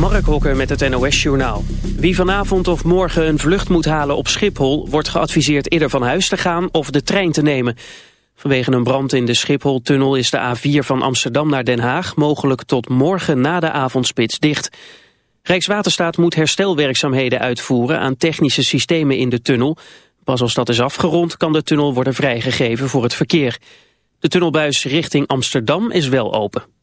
Mark Hokker met het NOS Journaal. Wie vanavond of morgen een vlucht moet halen op Schiphol... wordt geadviseerd eerder van huis te gaan of de trein te nemen. Vanwege een brand in de Schiphol-tunnel is de A4 van Amsterdam naar Den Haag... mogelijk tot morgen na de avondspits dicht. Rijkswaterstaat moet herstelwerkzaamheden uitvoeren... aan technische systemen in de tunnel. Pas als dat is afgerond kan de tunnel worden vrijgegeven voor het verkeer. De tunnelbuis richting Amsterdam is wel open.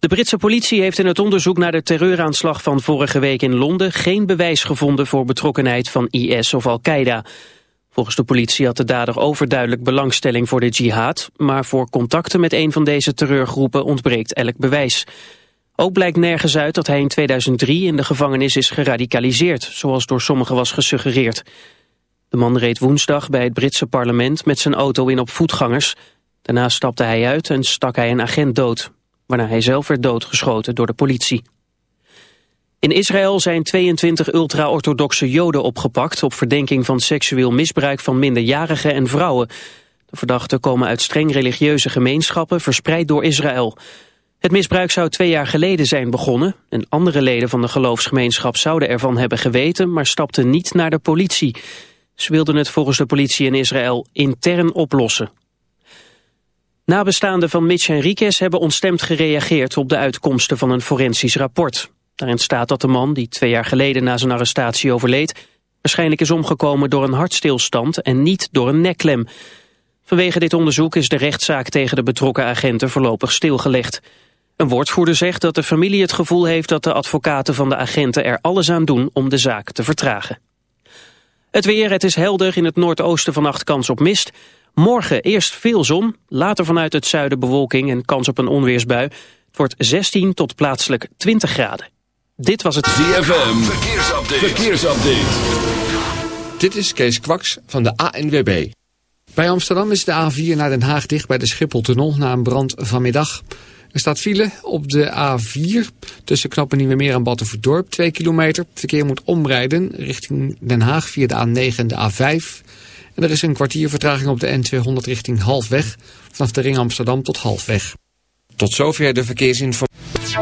De Britse politie heeft in het onderzoek naar de terreuraanslag van vorige week in Londen geen bewijs gevonden voor betrokkenheid van IS of Al-Qaeda. Volgens de politie had de dader overduidelijk belangstelling voor de jihad, maar voor contacten met een van deze terreurgroepen ontbreekt elk bewijs. Ook blijkt nergens uit dat hij in 2003 in de gevangenis is geradicaliseerd, zoals door sommigen was gesuggereerd. De man reed woensdag bij het Britse parlement met zijn auto in op voetgangers. Daarna stapte hij uit en stak hij een agent dood waarna hij zelf werd doodgeschoten door de politie. In Israël zijn 22 ultra-orthodoxe joden opgepakt... op verdenking van seksueel misbruik van minderjarigen en vrouwen. De verdachten komen uit streng religieuze gemeenschappen verspreid door Israël. Het misbruik zou twee jaar geleden zijn begonnen... en andere leden van de geloofsgemeenschap zouden ervan hebben geweten... maar stapten niet naar de politie. Ze wilden het volgens de politie in Israël intern oplossen. Nabestaanden van Mitch Henriquez hebben ontstemd gereageerd op de uitkomsten van een forensisch rapport. Daarin staat dat de man, die twee jaar geleden na zijn arrestatie overleed, waarschijnlijk is omgekomen door een hartstilstand en niet door een nekklem. Vanwege dit onderzoek is de rechtszaak tegen de betrokken agenten voorlopig stilgelegd. Een woordvoerder zegt dat de familie het gevoel heeft dat de advocaten van de agenten er alles aan doen om de zaak te vertragen. Het weer, het is helder, in het noordoosten vannacht kans op mist. Morgen eerst veel zon, later vanuit het zuiden bewolking en kans op een onweersbui. Het wordt 16 tot plaatselijk 20 graden. Dit was het ZFM Verkeersupdate. Verkeersupdate. Dit is Kees Kwaks van de ANWB. Bij Amsterdam is de A4 naar Den Haag dicht bij de Schipholtunnel na een brand vanmiddag. Er staat file op de A4 tussen Knoppen Nieuwemeer en Battenverdorp, 2 kilometer. Het verkeer moet omrijden richting Den Haag via de A9 en de A5. En er is een kwartier vertraging op de N200 richting Halfweg. Vanaf de ring Amsterdam tot Halfweg. Tot zover de verkeersinformatie.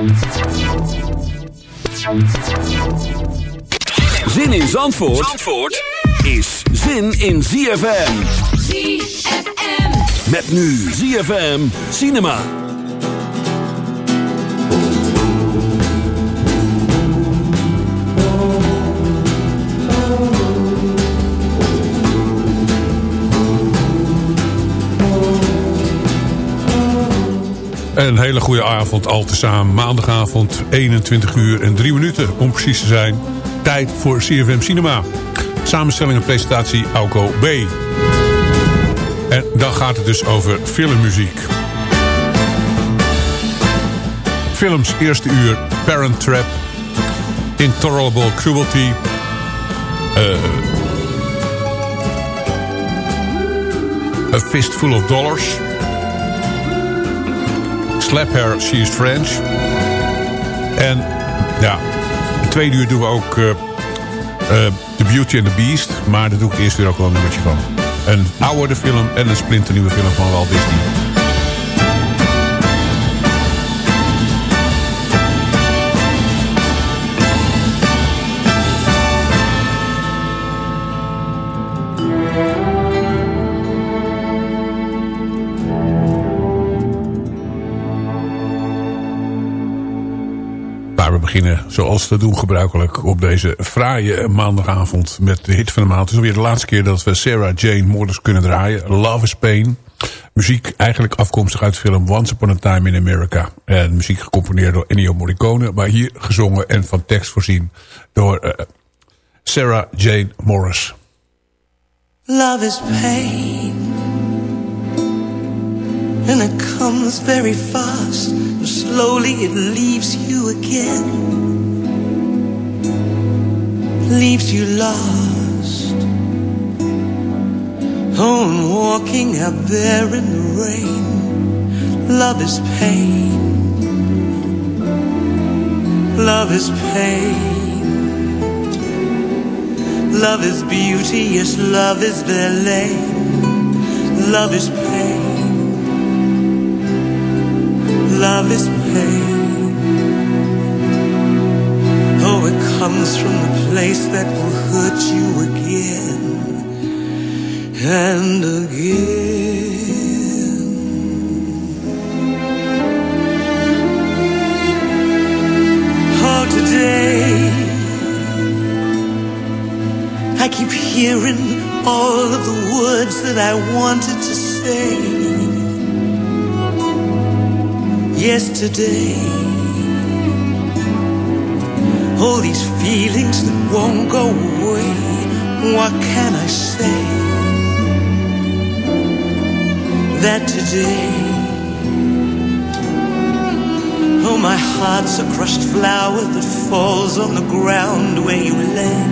Zin in Zandvoort, Zandvoort is zin in ZFM. ZFM. Met nu ZFM Cinema. Een hele goede avond al tezamen. Maandagavond 21 uur en 3 minuten om precies te zijn. Tijd voor CFM Cinema. Samenstelling en presentatie Auko B. En dan gaat het dus over filmmuziek. Films eerste uur Parent Trap. Intolerable Cruelty. Uh, A Fistful of Dollars. Slap Her, She is French. En ja, de tweede uur doen we ook uh, uh, The Beauty and the Beast. Maar daar doe ik eerst weer ook wel een nummertje van. Een oude film en een splinternieuwe film van Walt Disney. Zoals te doen gebruikelijk op deze fraaie maandagavond met de hit van de maand. Het is alweer de laatste keer dat we Sarah Jane Morris kunnen draaien. Love is Pain. Muziek eigenlijk afkomstig uit de film Once Upon a Time in America. En muziek gecomponeerd door Ennio Morricone. Maar hier gezongen en van tekst voorzien door uh, Sarah Jane Morris. Love is pain And it comes very fast And slowly it leaves you again. Leaves you lost. Oh, and walking out there in the rain Love is pain. Love is pain. Love is beauty, yes, love is ballet Love is pain Love is pain Oh, it comes from the place that will hurt you again and again. Oh, today I keep hearing all of the words that I wanted to say yesterday all these feelings that won't go away. What can I say? That today, oh, my heart's a crushed flower that falls on the ground where you lay.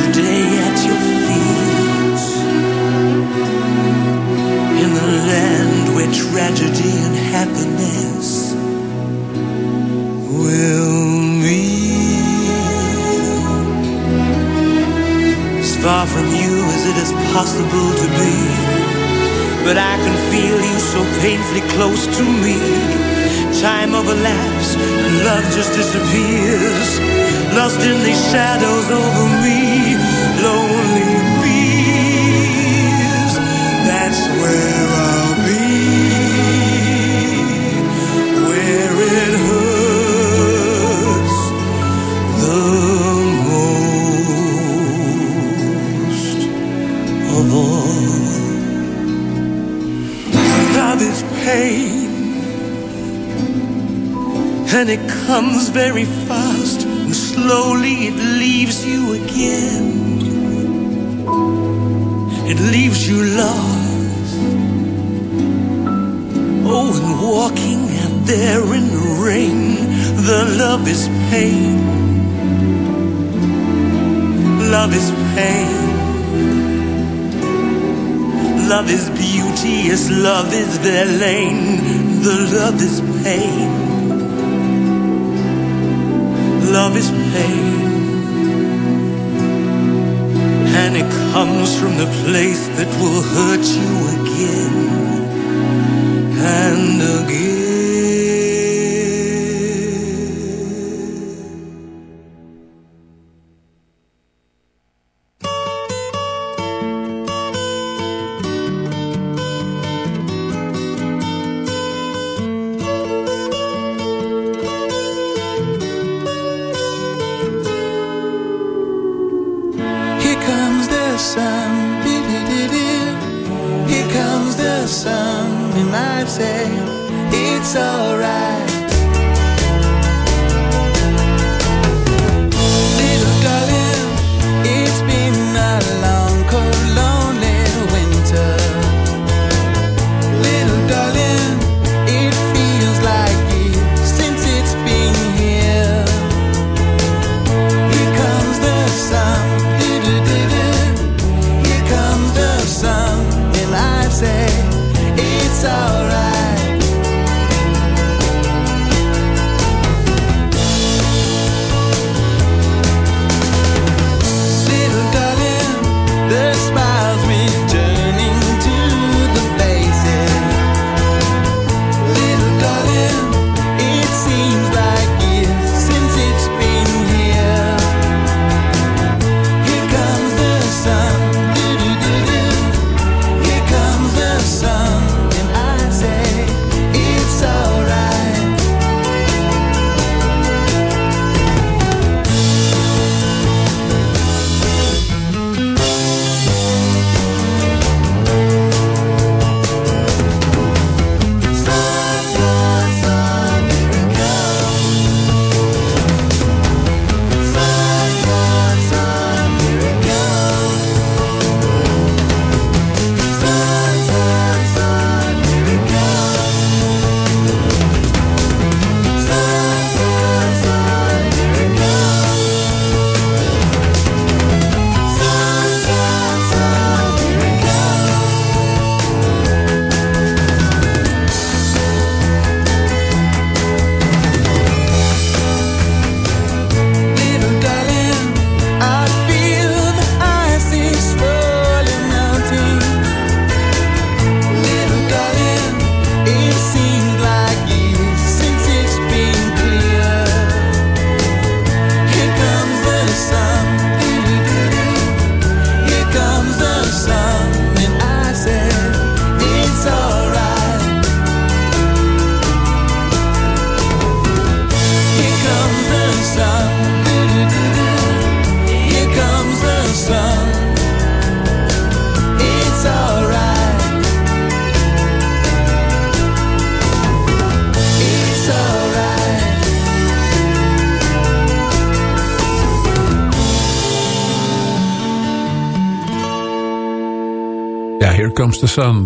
Today at your feet, in the land where tragedy and happiness will meet. As far from you as it is possible to be. But I can feel you so painfully close to me. Time overlaps and love just disappears. Lost in these shadows over me. Lonely and it comes very fast and slowly it leaves you again it leaves you lost oh and walking out there in the rain the love is pain love is pain love is beauty, as love is their lane. The love is pain. Love is pain. And it comes from the place that will hurt you again and again.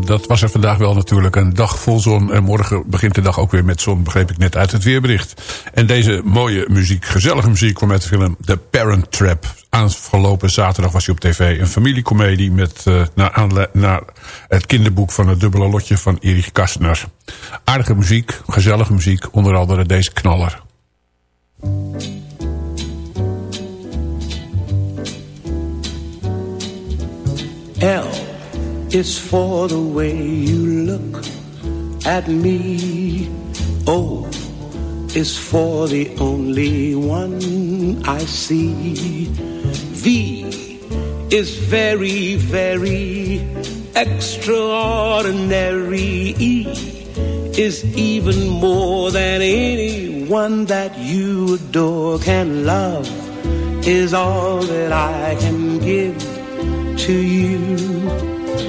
Dat was er vandaag wel natuurlijk een dag vol zon. En morgen begint de dag ook weer met zon, begreep ik net uit het weerbericht. En deze mooie muziek, gezellige muziek, kwam uit de film The Parent Trap. Afgelopen zaterdag was hij op tv. Een familiecomedie met, uh, naar, naar het kinderboek van het dubbele lotje van Erich Kastner. Aardige muziek, gezellige muziek, onder andere deze knaller. Is for the way you look at me. O is for the only one I see. V is very, very extraordinary. E is even more than anyone that you adore can love is all that I can give to you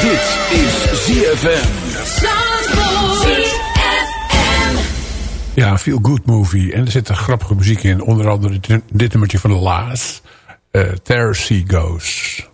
Dit is ZFM. Ja, Feel Good Movie. En er zit een grappige muziek in. Onder andere dit nummertje van de Laas. Uh, There She Goes.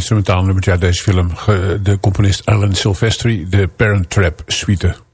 Instrumentaal nummertje uit deze film. De componist Alan Silvestri, de Parent Trap Suite.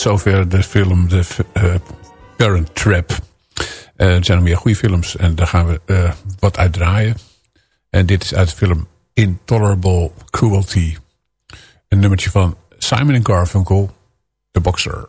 Zover de film The uh, Parent Trap. Uh, er zijn nog meer goede films en daar gaan we uh, wat uit draaien. En dit is uit de film Intolerable Cruelty. Een nummertje van Simon Garfunkel, The Boxer.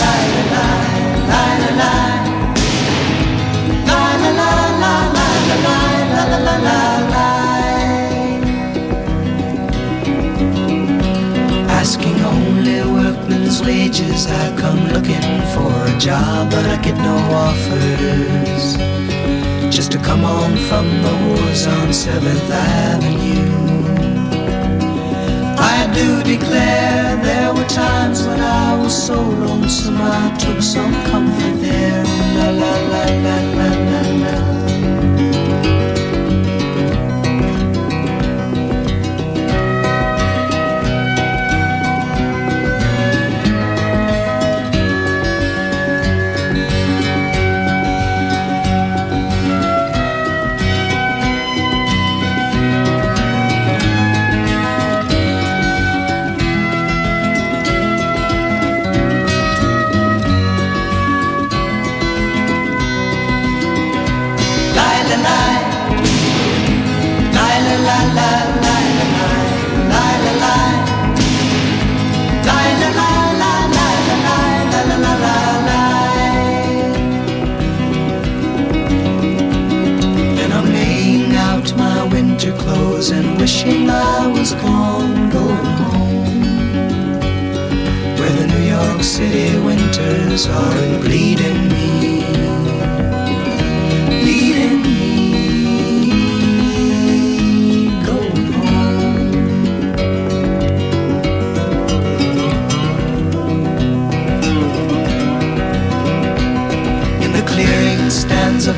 Asking only workmen's wages, I come looking for a job, but I get no offers. Just to come on from the wars on 7th Avenue. I do declare there were times when I was so lonesome I took some comfort there. La la la la la la. windows and wishing I was gone, going home. Where the New York City winters are bleeding me.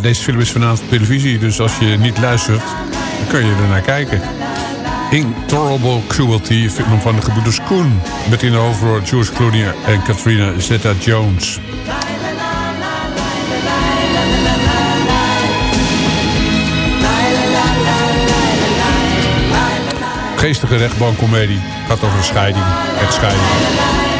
Deze film is vanavond op televisie, dus als je niet luistert, dan kun je er naar kijken. Intolerable Cruelty, film van de gebroeders Koen. Met in de hoofdrol George Clooney en Katrina Zeta-Jones. Geestige rechtbankcomedie. Gaat over scheiding. Het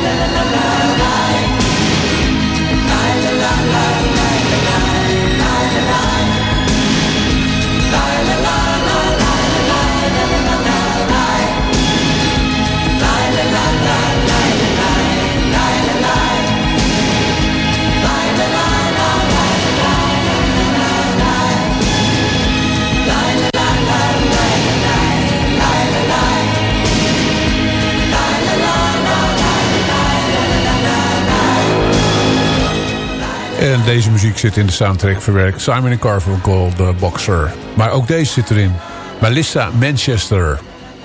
En deze muziek zit in de soundtrack verwerkt. Simon Garfunkel, The Boxer. Maar ook deze zit erin. Melissa Manchester,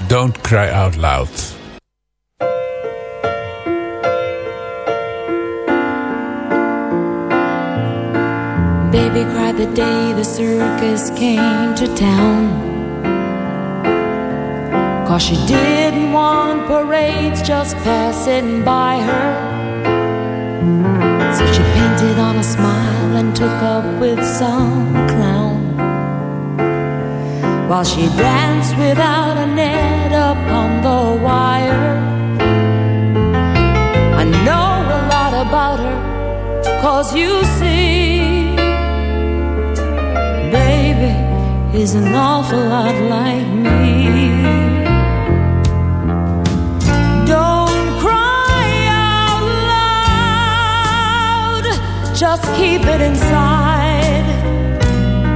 Don't Cry Out Loud. Baby cried the day the circus came to town. Cause she didn't want parades just passing by her. So she painted on a smile and took up with some clown. While she danced without a net upon the wire. I know a lot about her, cause you see, baby is an awful lot like me. Just keep it inside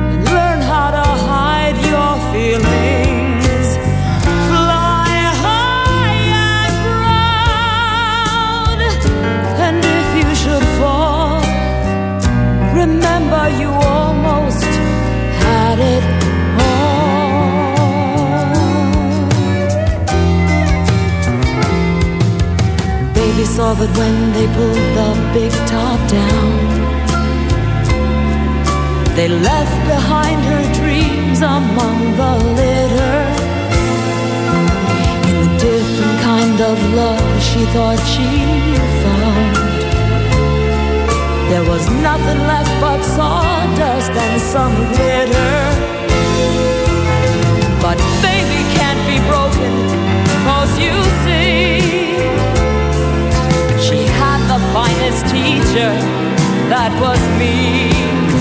and learn how to hide your feelings. Fly high and proud, and if you should fall, remember you almost had it all. Baby saw that when they pulled the big top down. They left behind her dreams among the litter. In the different kind of love she thought she found. There was nothing left but sawdust and some glitter. But baby can't be broken, cause you see, she had the finest teacher, that was me.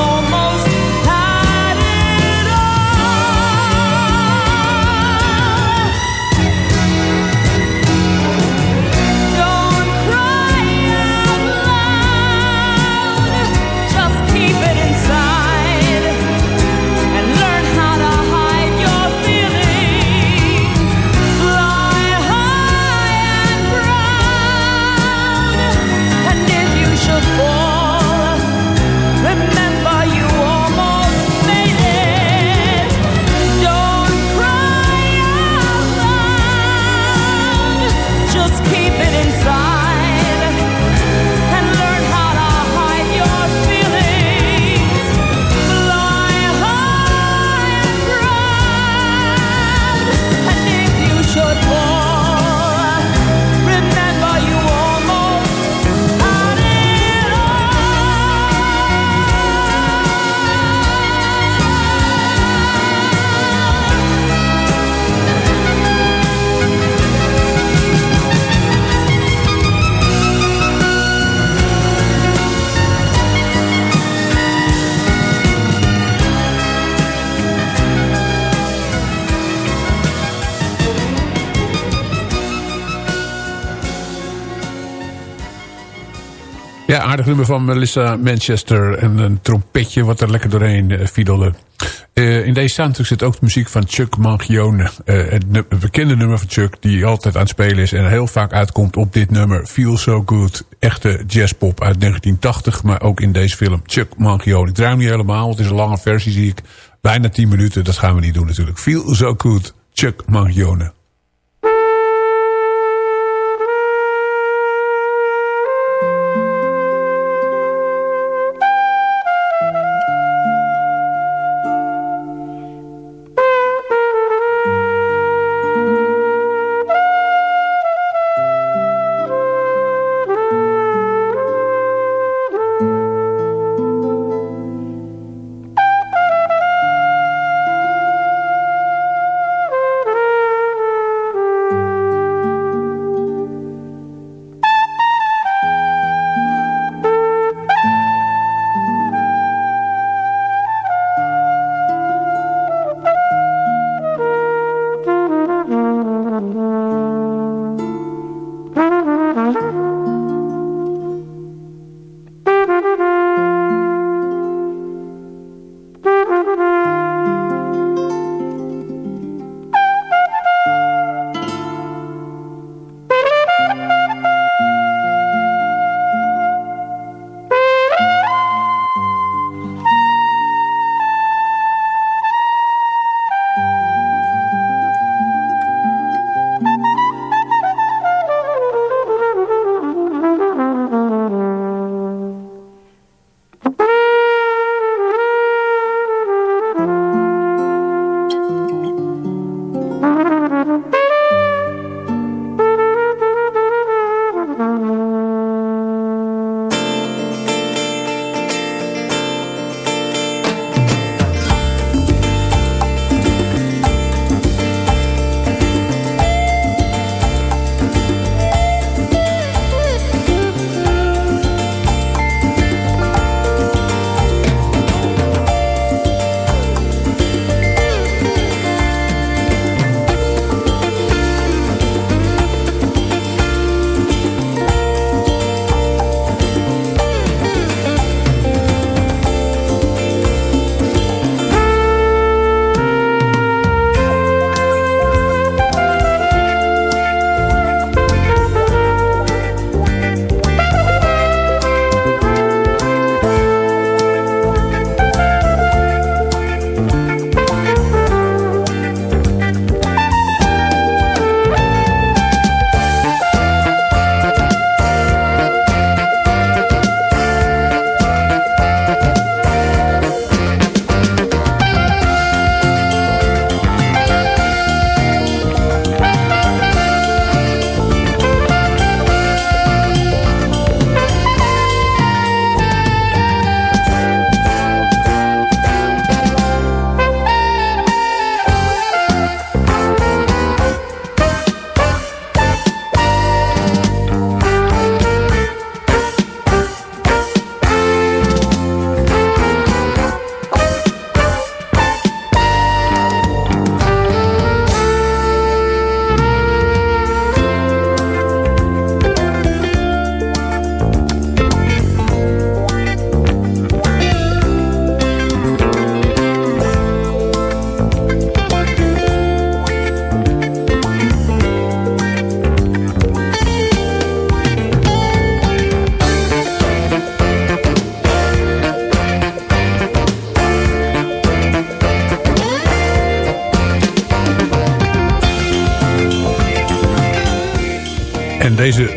aardig nummer van Melissa Manchester. En een trompetje wat er lekker doorheen uh, fiedelde. Uh, in deze soundtrack zit ook de muziek van Chuck Mangione. Uh, het, bekende nummer van Chuck die altijd aan het spelen is. En heel vaak uitkomt op dit nummer. Feel So Good. Echte jazzpop uit 1980. Maar ook in deze film Chuck Mangione. Ik draai niet helemaal. Het is een lange versie zie ik. Bijna 10 minuten. Dat gaan we niet doen natuurlijk. Feel So Good. Chuck Mangione.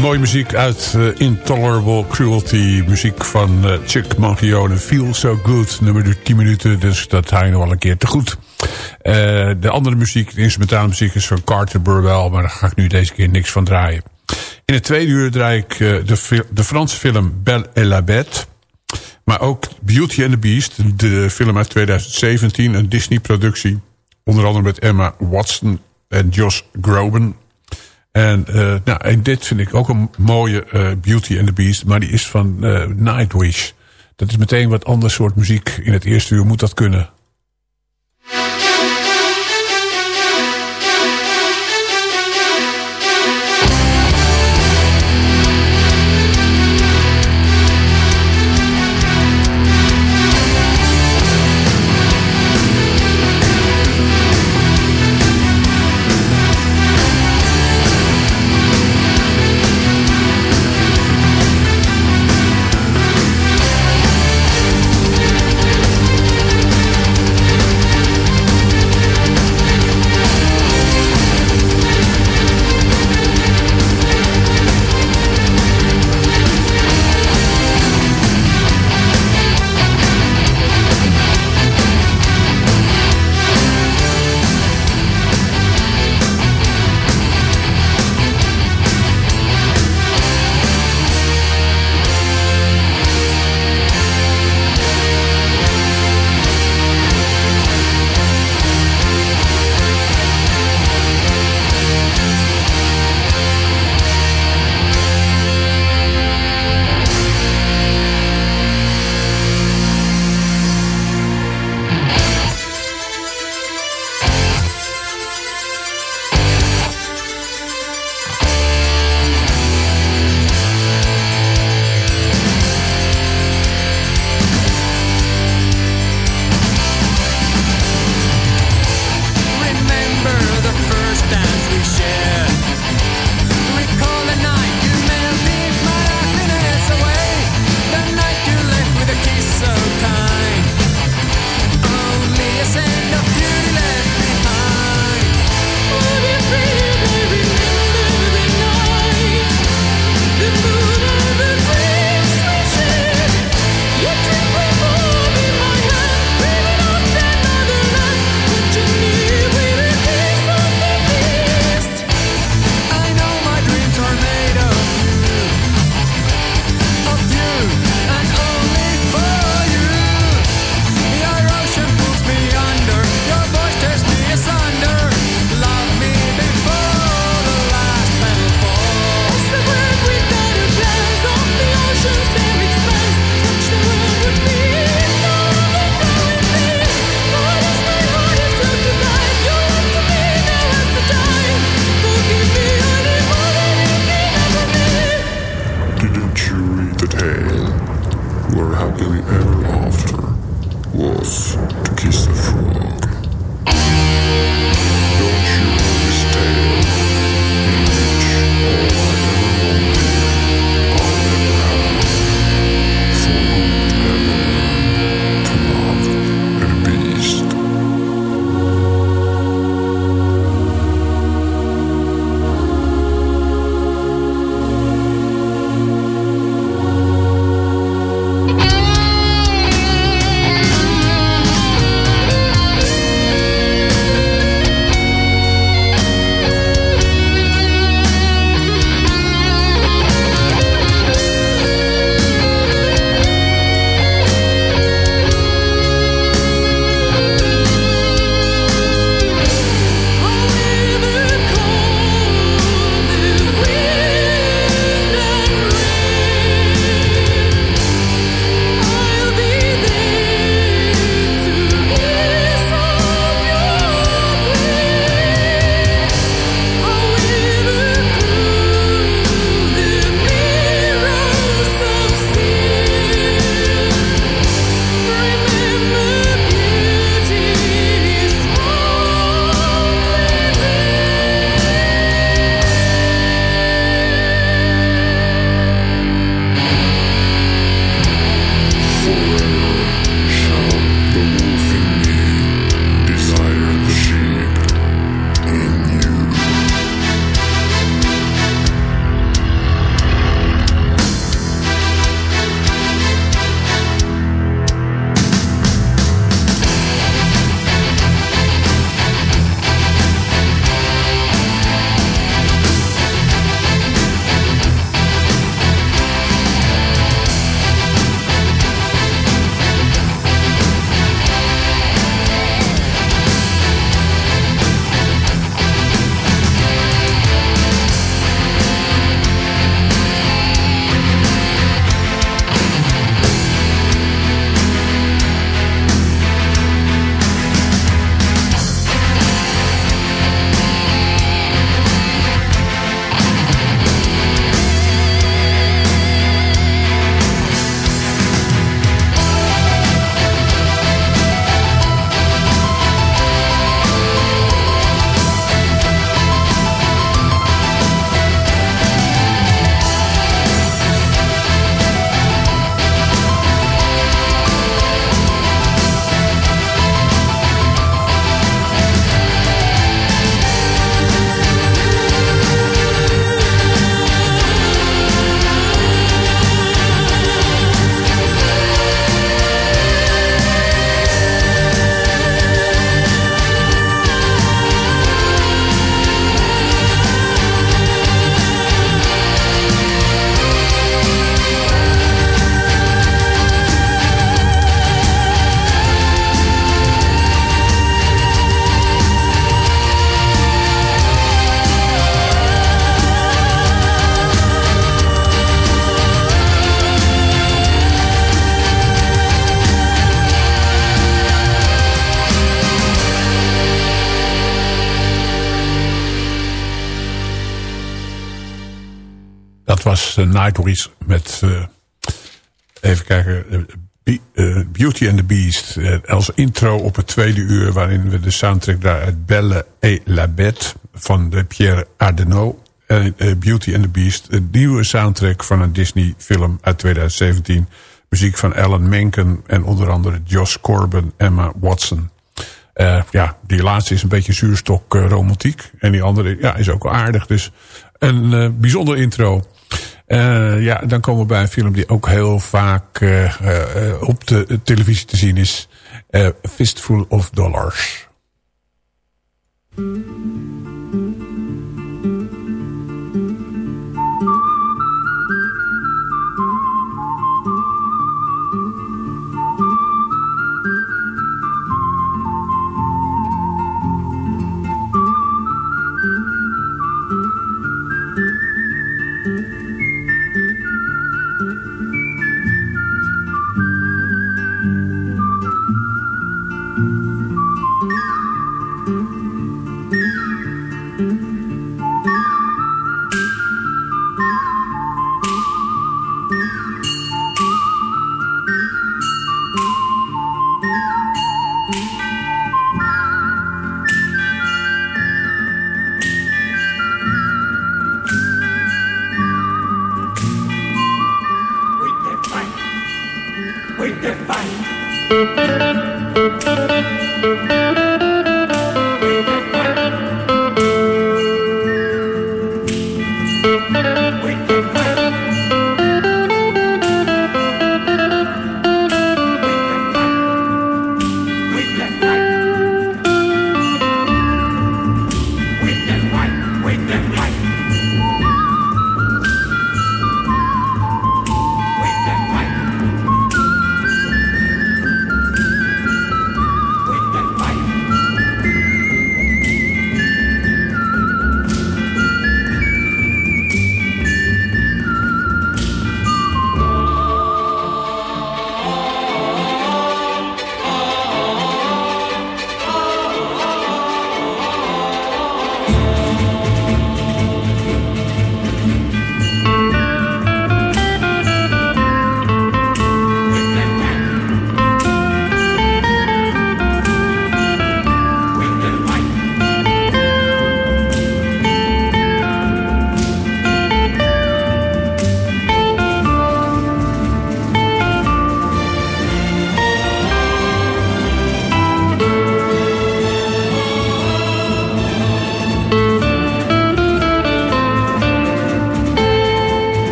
Mooie muziek uit uh, Intolerable Cruelty. Muziek van uh, Chuck Mangione. Feel So Good. Nummer duurt 10 minuten. Dus dat haal je nog wel een keer te goed. Uh, de andere muziek, de instrumentale muziek is van Carter Burwell. Maar daar ga ik nu deze keer niks van draaien. In het tweede uur draai ik de, de Franse film Belle et la Bête. Maar ook Beauty and the Beast. De film uit 2017. Een Disney productie. Onder andere met Emma Watson en Josh Groban. En, uh, nou, en dit vind ik ook een mooie uh, Beauty and the Beast. Maar die is van uh, Nightwish. Dat is meteen wat ander soort muziek. In het eerste uur moet dat kunnen. Nightwish met, uh, even kijken, Be uh, Beauty and the Beast. Als intro op het tweede uur waarin we de soundtrack daar uit Belle et la Bête van de Pierre Ardenau. Beauty and the Beast, een nieuwe soundtrack van een Disney film uit 2017. Muziek van Alan Menken en onder andere Josh Corbin, Emma Watson. Ja, die laatste is een beetje zuurstok romantiek. En die andere ja, is ook wel aardig. Dus een uh, bijzonder intro. Ja, dan komen we bij een film die ook heel vaak op de televisie te zien is. Fistful of Dollars.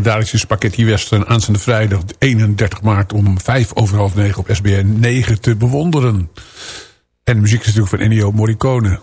Legendarische spaghetti western aanstaande vrijdag 31 maart om 5 over half 9 op SBN 9 te bewonderen. En de muziek is natuurlijk van Ennio Morricone.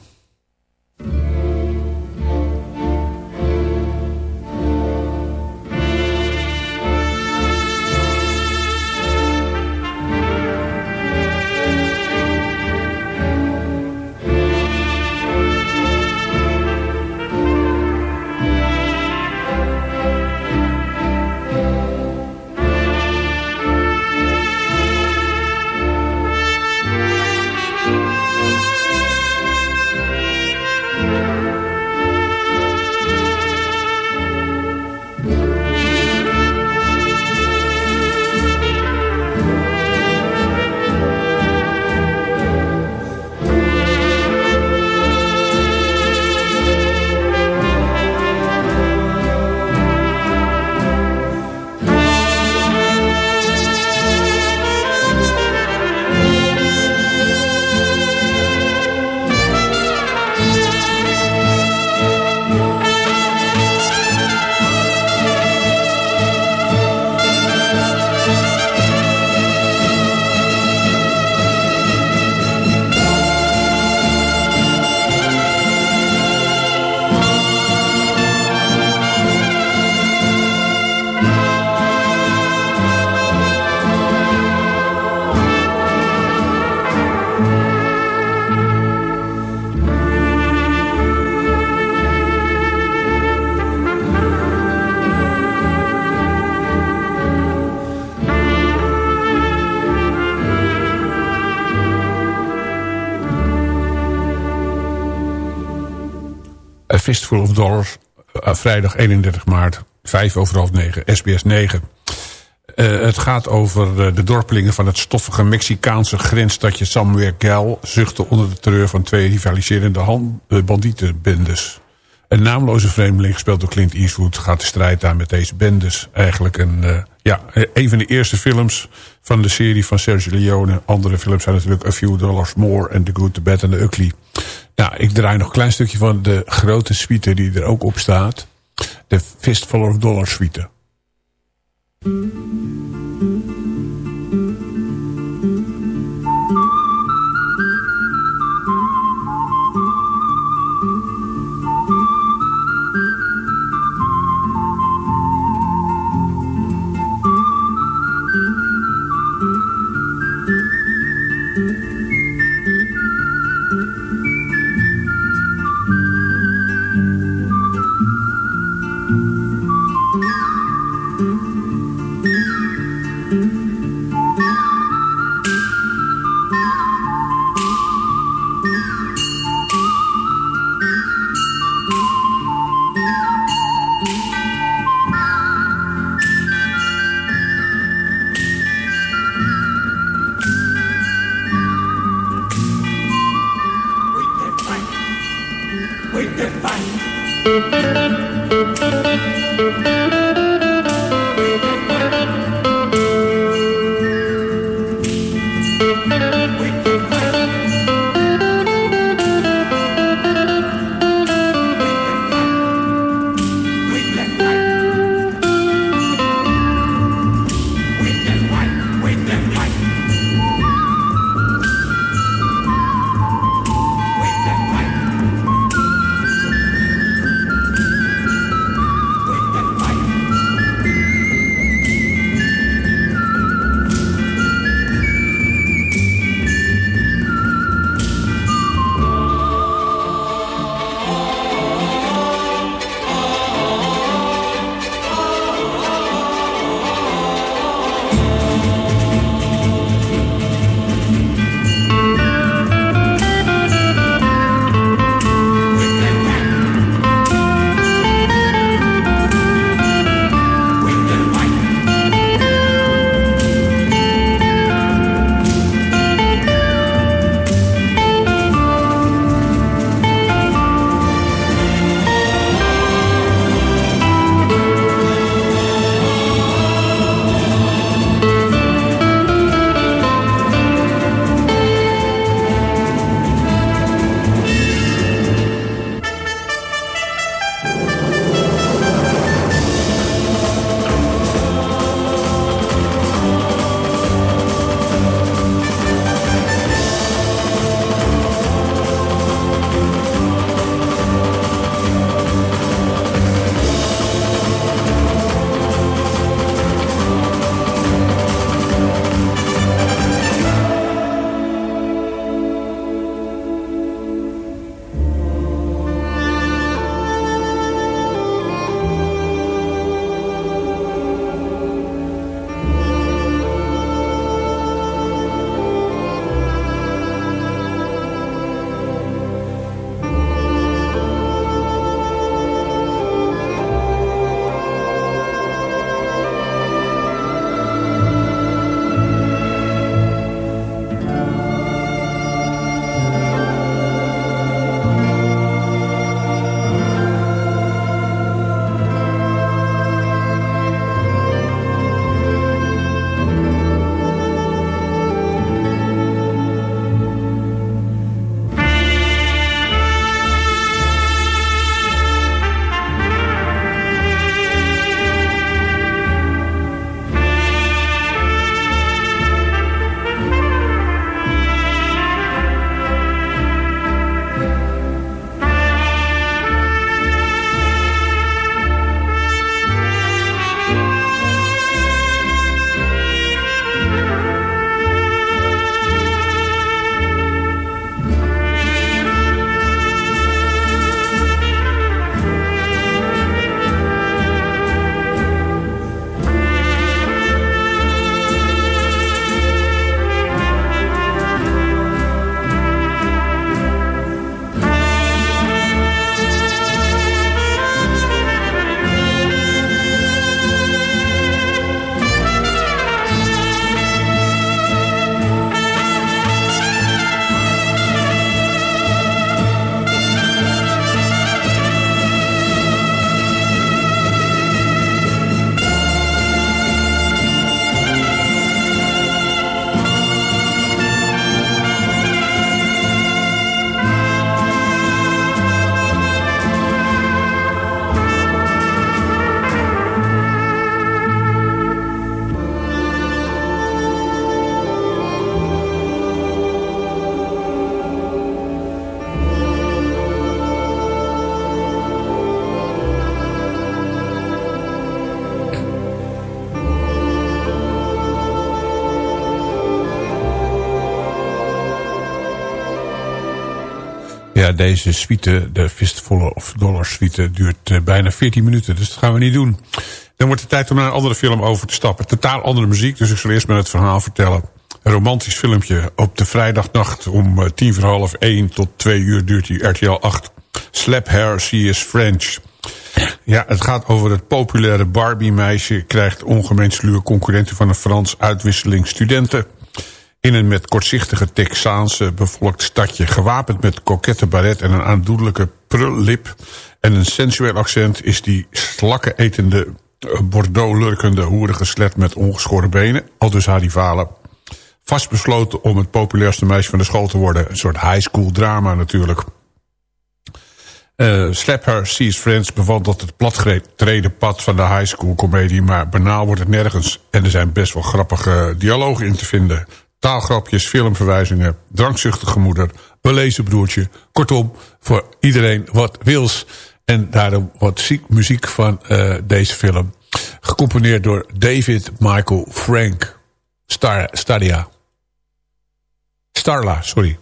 Fistful of Dollars. vrijdag 31 maart, 5 over half 9, SBS 9. Uh, het gaat over uh, de dorpelingen van het stoffige Mexicaanse grensstadje San Miguel... zuchten onder de terreur van twee rivaliserende uh, bandietenbendes. Een naamloze vreemdeling, gespeeld door Clint Eastwood... gaat de strijd aan met deze bendes. Eigenlijk een, ja, een van de eerste films van de serie van Sergio Leone. Andere films zijn natuurlijk A Few Dollars More... en The Good, The Bad and The Ugly. Nou, ik draai nog een klein stukje van de grote suite die er ook op staat. De Fistful of Dollars suite. Deze suite, de Fistful of Dollars suite, duurt uh, bijna 14 minuten. Dus dat gaan we niet doen. Dan wordt het tijd om naar een andere film over te stappen. Totaal andere muziek, dus ik zal eerst maar het verhaal vertellen. Een romantisch filmpje op de vrijdagnacht om uh, tien voor half één tot twee uur duurt die RTL 8. Slap Hair, She is French. Ja, het gaat over het populaire Barbie-meisje... krijgt ongemeen sluwe concurrenten van een Frans uitwisseling studenten. In een met kortzichtige Texaanse bevolkt stadje... gewapend met kokette baret en een aandoenlijke prullip... en een sensueel accent is die slakken etende... Bordeaux-lurkende hoerige slet met ongeschoren benen... al dus haar rivalen. Vastbesloten om het populairste meisje van de school te worden. Een soort high school drama natuurlijk... Uh, Slap Her Sees Friends bevalt het platgetreden pad van de high school comedie... maar banaal wordt het nergens. En er zijn best wel grappige dialogen in te vinden. Taalgrapjes, filmverwijzingen, drankzuchtige moeder, een lezenbroertje. Kortom, voor iedereen wat wils. En daarom wat muziek van uh, deze film. Gecomponeerd door David Michael Frank Star Stadia. Starla, sorry.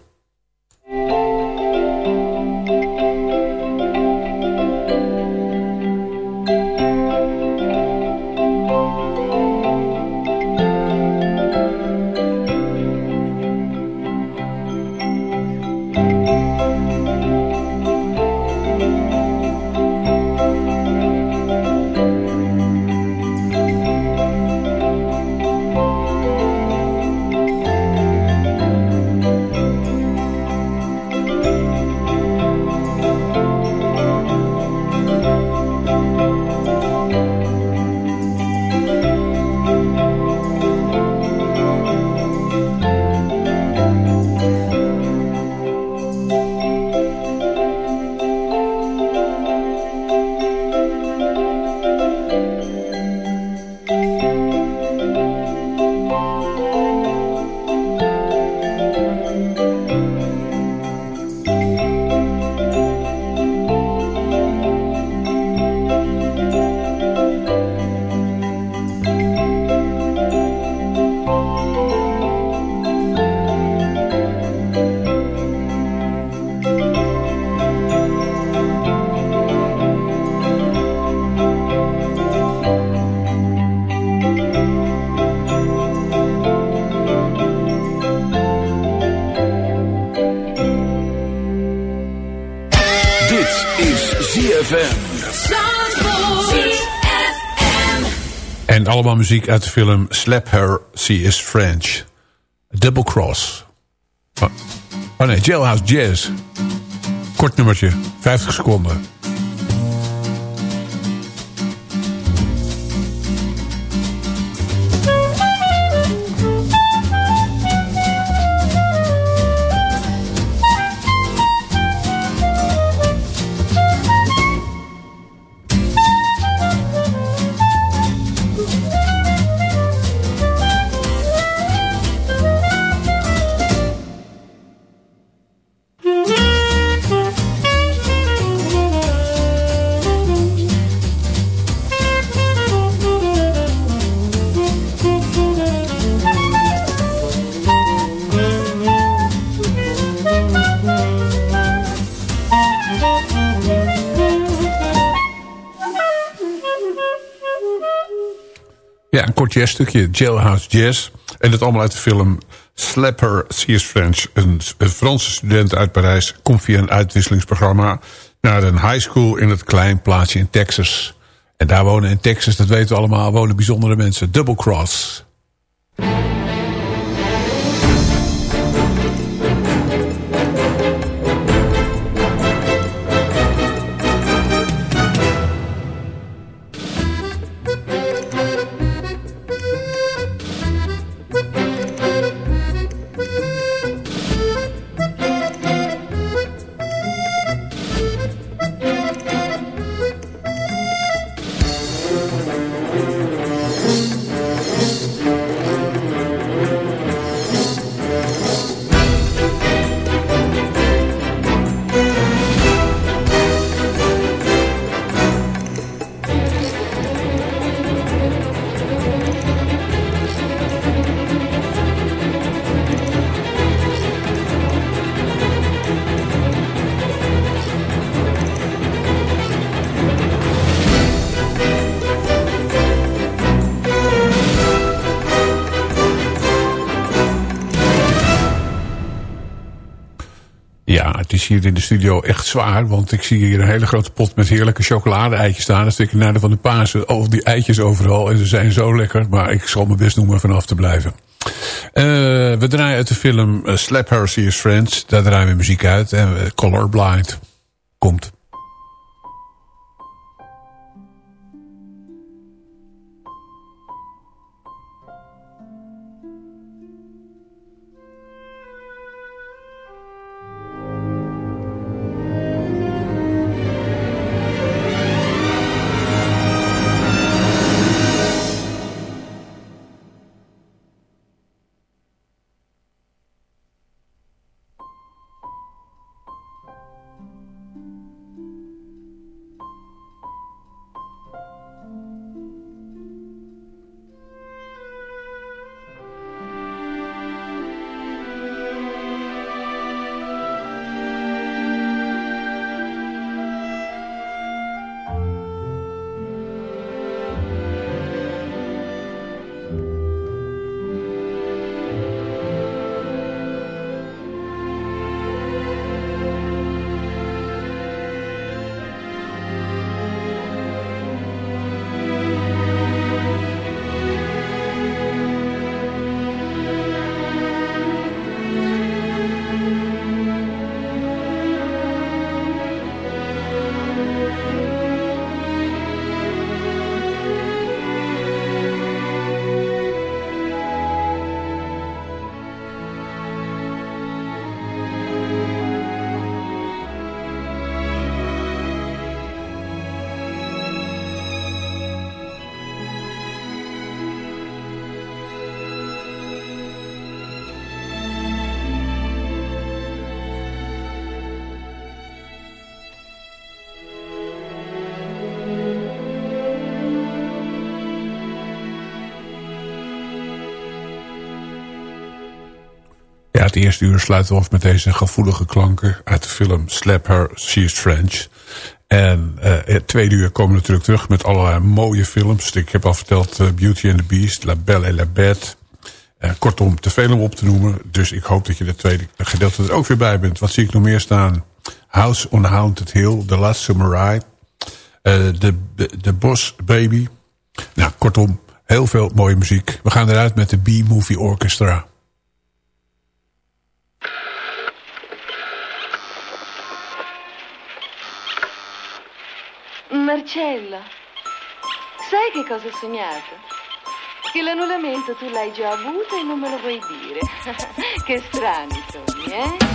Allemaal muziek uit de film Slap Her, She is French. Double Cross. Oh, oh nee, Jailhouse Jazz. Kort nummertje, 50 seconden. Jazzstukje, Jailhouse Jazz. En dat allemaal uit de film Slapper Sears French. Een, Franse student uit Parijs komt via een uitwisselingsprogramma... naar een high school in het klein plaatsje in Texas. En daar wonen in Texas, dat weten we allemaal, wonen bijzondere mensen. Double Cross. In de studio echt zwaar. Want ik zie hier een hele grote pot met heerlijke chocolade-eitjes staan. Dat ik naar de van de Pasen. Al die eitjes overal. En ze zijn zo lekker. Maar ik zal mijn best doen om er vanaf te blijven. Uh, we draaien uit de film uh, Slap Her Serious Friends. Daar draaien we muziek uit. En uh, Colorblind eerste uur sluiten we af met deze gevoelige klanken uit de film Slap Her, She's French. En uh, het tweede uur komen we natuurlijk terug met allerlei mooie films. Ik heb al verteld uh, Beauty and the Beast, La Belle et la Bête. Uh, kortom, te veel om op te noemen. Dus ik hoop dat je het tweede gedeelte er ook weer bij bent. Wat zie ik nog meer staan? House on Haunted Hill, The Last Samurai. De The Boss Baby. Nou, kortom, heel veel mooie muziek. We gaan eruit met de B-Movie Orchestra. Marcello, sai che cosa ho sognato? Che l'annullamento tu l'hai già avuto e non me lo vuoi dire. che strani sogni, eh?